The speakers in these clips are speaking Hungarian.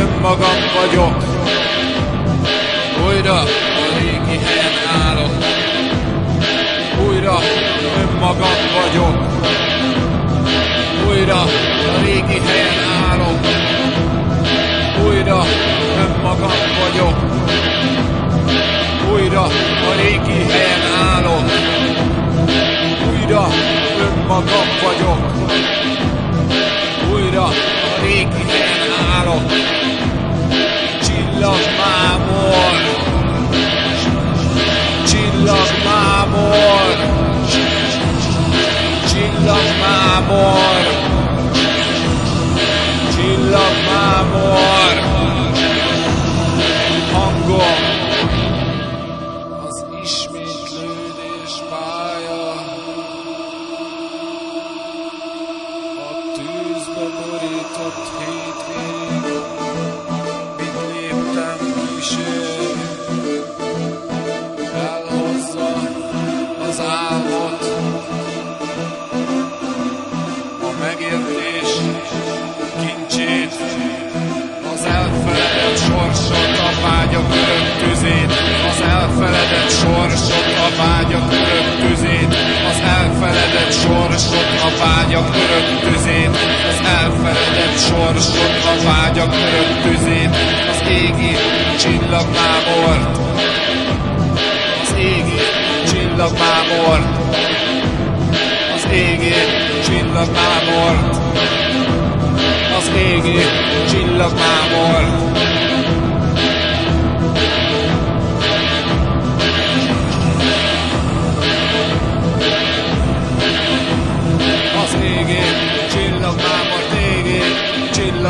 önmagam vagyok. Újra a régi helyen állok. Újra önmagam vagyok. Újra a régi helyen állok. Újra önmagam vagyok. Újra a régi helyen állok. Újra önmagam los mamor. She lost my mamor. Vágyak örök tüzét. Az elfeledett sorsot, a vágyak örök tüzét. Az elfeledett sorsot, a vágyak örök tüzét. Az elfeledett sorsot, a vágyak örök tüzét. Az égi csillagmámort. Az égi csillagmámort. Az égi csillagmámort. Az égi csillagmámort.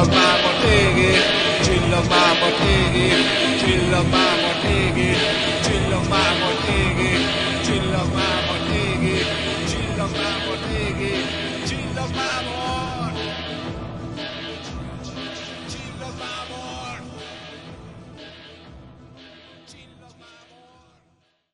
Csillagmámat égét, csillagmámat égét, csillagmámat égét, csillagmámat égét, csillagmámat égét, csillagmámat égét, csillagmámat. Csillagmámat.